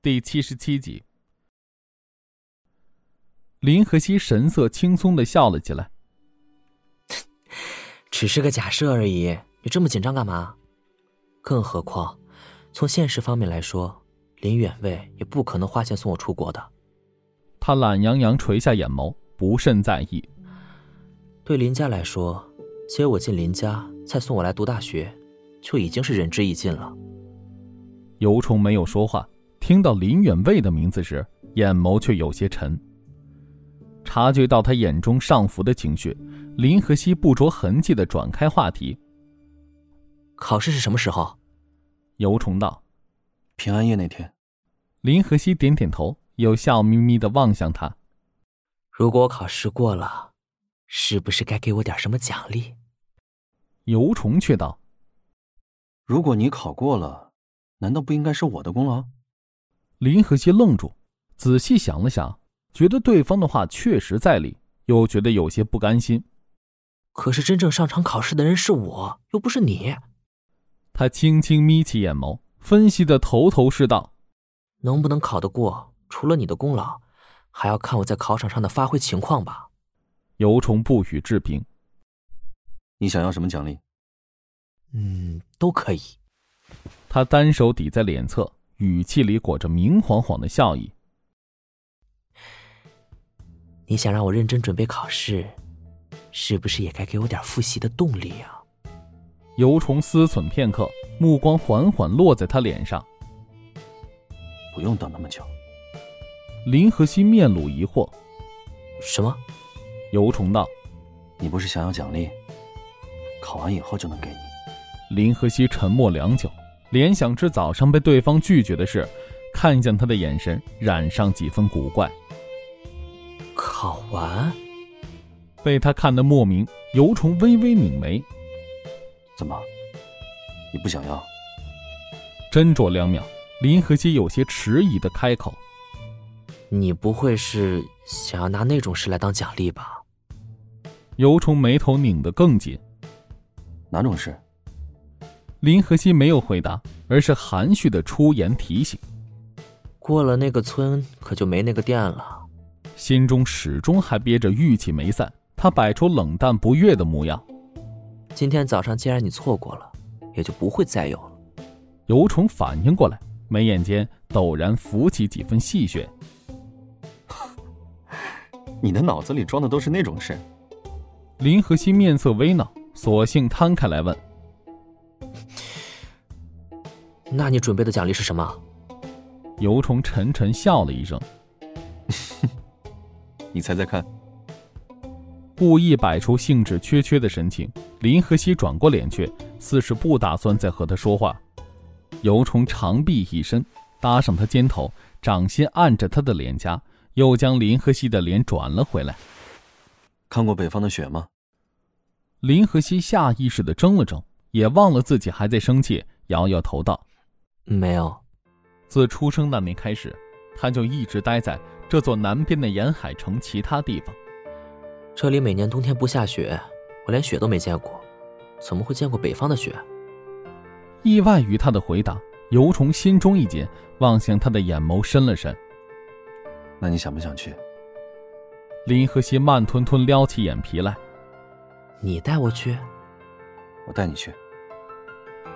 第七十七集。林和熙神色轻松的笑了起来。只是个假设而已，你这么紧张干嘛？更何况，从现实方面来说，林远卫也不可能花钱送我出国的。他懒洋洋垂下眼眸，不甚在意。对林家来说，接我进林家，再送我来读大学，就已经是仁至义尽了。尤虫没有说话，听到林远卫的名字时，眼眸却有些沉。察觉到他眼中上浮的情绪，林和熙不着痕迹的转开话题。考试是什么时候？尤虫道：“平安夜那天。”林和熙点点头，又笑眯眯的望向他。如果我考试过了，是不是该给我点什么奖励？尤虫却道：“如果你考过了，难道不应该是我的功劳？”林和熙愣住，仔细想了想。觉得对方的话确实在理，又觉得有些不甘心。可是真正上场考试的人是我，又不是你。他轻轻眯起眼眸，分析的头头是道：“能不能考得过，除了你的功劳，还要看我在考场上的发挥情况吧。”尤虫不予置评。你想要什么奖励？嗯，都可以。他单手抵在脸侧，语气里裹着明晃晃的笑意。你想让我认真准备考试，是不是也该给我点复习的动力啊？尤虫思忖片刻，目光缓缓落在他脸上。不用等那么久。林和熙面露疑惑：“什么？”尤虫道：“你不是想要奖励？考完以后就能给你。”林和熙沉默良久，联想至早上被对方拒绝的事，看向他的眼神染上几分古怪。考完，被他看得莫名，尤虫微微拧眉。怎么？你不想要？斟酌两秒，林和熙有些迟疑的开口：“你不会是想要拿那种事来当奖励吧？”尤虫眉头拧得更紧。哪种事？林和熙没有回答，而是含蓄的出言提醒：“过了那个村，可就没那个店了。”心中始终还憋着郁气没散，他摆出冷淡不悦的模样。今天早上既然你错过了，也就不会再有了。尤虫反应过来，眉眼间陡然浮起几分戏谑。你的脑子里装的都是那种事？林和熙面色微恼，索性摊开来问：“那你准备的奖励是什么？”尤虫沉沉笑了一声。你猜猜看。故意摆出兴致缺缺的神情，林和熙转过脸去，似是不打算再和他说话。尤虫长臂一伸，搭上他肩头，掌心按着他的脸颊，又将林和熙的脸转了回来。看过北方的雪吗？林和熙下意识的怔了怔，也忘了自己还在生气，摇摇头道：“没有。自出生那年开始，他就一直待在。”这座南边的沿海城，其他地方，这里每年冬天不下雪，我连雪都没见过，怎么会见过北方的雪？意外于他的回答，尤虫心中一紧，望向他的眼眸深了深。那你想不想去？林和熙慢吞吞撩起眼皮来。你带我去？我带你去。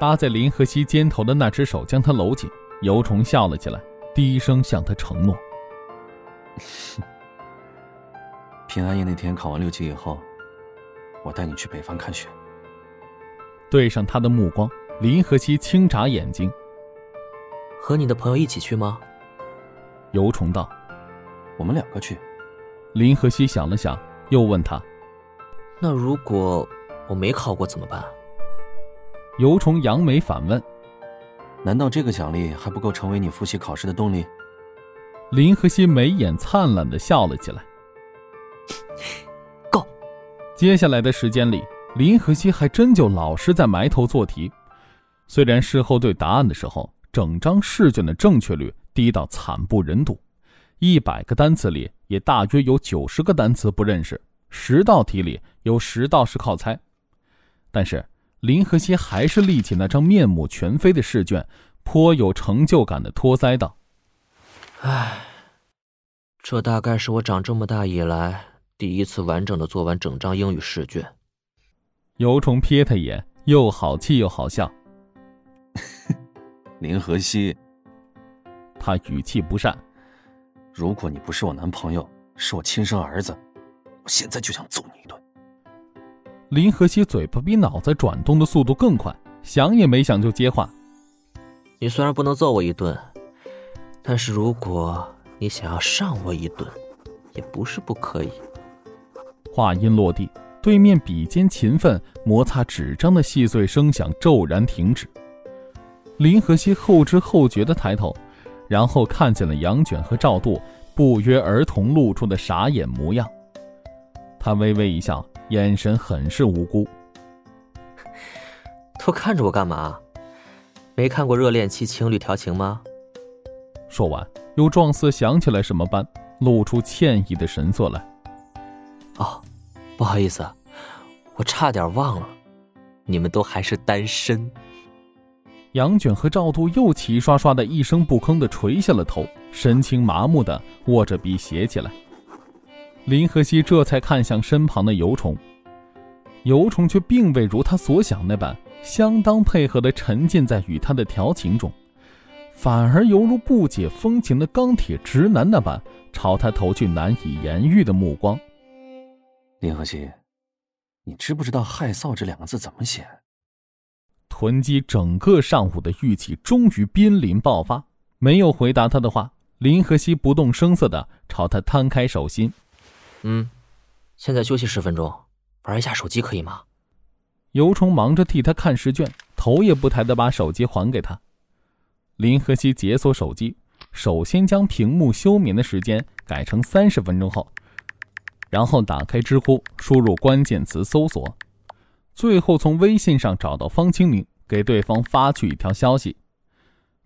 搭在林和熙肩头的那只手将他搂紧，尤虫笑了起来，低声向他承诺。平安夜那天考完六级以后，我带你去北方看雪。对上他的目光，林和熙轻眨眼睛。和你的朋友一起去吗？尤虫道：“我们两个去。”林和熙想了想，又问他：“那如果我没考过怎么办？”尤虫扬眉反问：“难道这个奖励还不够成为你复习考试的动力？”林和熙眉眼灿烂的笑了起来。够。接下来的时间里，林和熙还真就老是在埋头做题。虽然事后对答案的时候，整张试卷的正确率低到惨不忍睹，一百个单词里也大约有九十个单词不认识，十道题里有十道是靠猜。但是林和熙还是立起那张面目全非的试卷，颇有成就感的托腮道。唉，这大概是我长这么大以来第一次完整的做完整张英语试卷。尤虫瞥他一眼，又好气又好笑。林和熙，他语气不善。如果你不是我男朋友，是我亲生儿子，我现在就想揍你。林和熙嘴巴比脑子转动的速度更快，想也没想就接话：“你虽然不能揍我一顿，但是如果你想要上我一顿，也不是不可以。”话音落地，对面笔尖勤奋摩擦纸张的细碎声响骤然停止。林和熙后知后觉的抬头，然后看见了杨卷和赵度不约而同露出的傻眼模样。他微微一笑。眼神很是无辜，都看着我干嘛？没看过热恋期情侣调情吗？说完，又状似想起来什么般，露出歉意的神色来。哦，不好意思，我差点忘了，你们都还是单身。杨卷和赵度又齐刷刷的一声不吭的垂下了头，神情麻木的握着笔写起来。林和熙这才看向身旁的尤虫，尤虫却并未如他所想那般相当配合的沉浸在与他的调情中，反而犹如不解风情的钢铁直男那般朝他投去难以言喻的目光。林和熙，你知不知道“害臊”这两个字怎么写？囤积整个上午的玉气终于濒临爆发，没有回答他的话，林和熙不动声色的朝他摊开手心。嗯，现在休息十分钟，玩一下手机可以吗？尤虫忙着替他看试卷，头也不抬的把手机还给他。林和熙解锁手机，首先将屏幕休眠的时间改成三十分钟后，然后打开知乎，输入关键词搜索，最后从微信上找到方清明，给对方发去一条消息。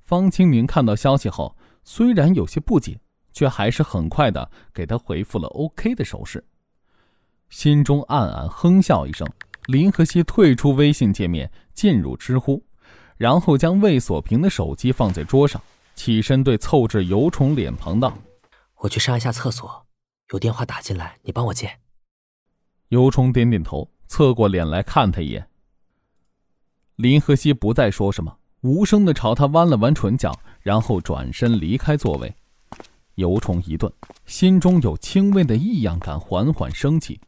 方清明看到消息后，虽然有些不解。却还是很快的给他回复了 OK 的手势，心中暗暗哼笑一声。林和熙退出微信界面，进入知乎，然后将未锁屏的手机放在桌上，起身对凑至尤虫脸庞道：“我去上一下厕所，有电话打进来，你帮我接。”尤虫点点头，侧过脸来看他一眼。林和熙不再说什么，无声的朝他弯了弯唇角，然后转身离开座位。尤虫一顿，心中有轻微的异样感缓缓升起，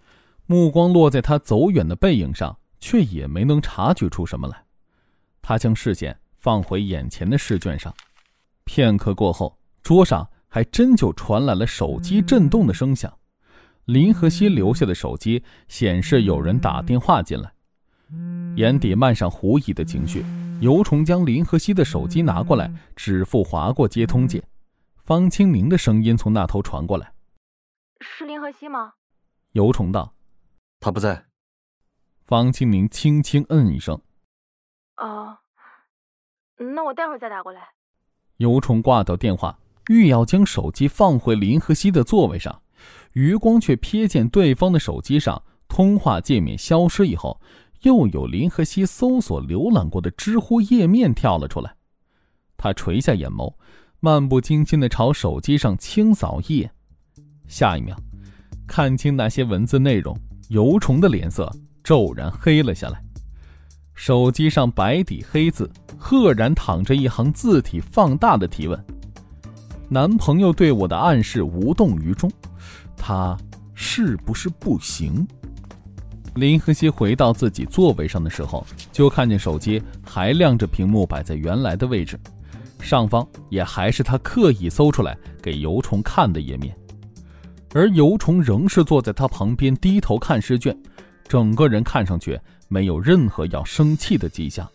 目光落在他走远的背影上，却也没能察觉出什么来。他将视线放回眼前的试卷上，片刻过后，桌上还真就传来了手机震动的声响。林和熙留下的手机显示有人打电话进来，眼底漫上狐疑的情绪。尤虫将林和熙的手机拿过来，指腹划过接通键。方清明的声音从那头传过来：“是林和熙吗？”尤虫道：“他不在。”方清明轻轻嗯一声：“哦，那我待会儿再打过来。”尤虫挂掉电话，欲要将手机放回林和熙的座位上，余光却瞥见对方的手机上通话界面消失以后，又有林和熙搜索浏览过的知乎页面跳了出来。他垂下眼眸。漫不经心的朝手机上清扫一眼，下一秒，看清那些文字内容，尤虫的脸色骤然黑了下来。手机上白底黑字，赫然躺着一行字体放大的提问：“男朋友对我的暗示无动于衷，他是不是不行？”林和熙回到自己座位上的时候，就看见手机还亮着，屏幕摆在原来的位置。上方也还是他刻意搜出来给尤虫看的页面，而尤虫仍是坐在他旁边低头看试卷，整个人看上去没有任何要生气的迹象。